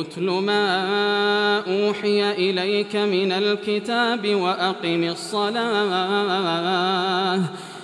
أتل ما أوحي إليك من الكتاب وأقم الصلاة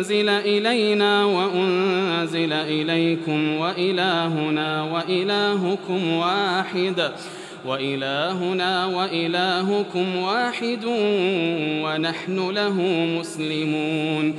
أنزل إلينا وأنزل إليكم وإلهنا وإلهكم واحد وإلهنا وإلهكم واحد ونحن له مسلمون.